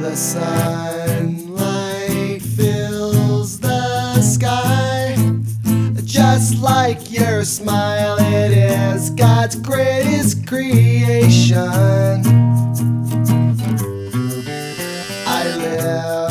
The sunlight fills the sky. Just like your smile, it is God's greatest creation. I live.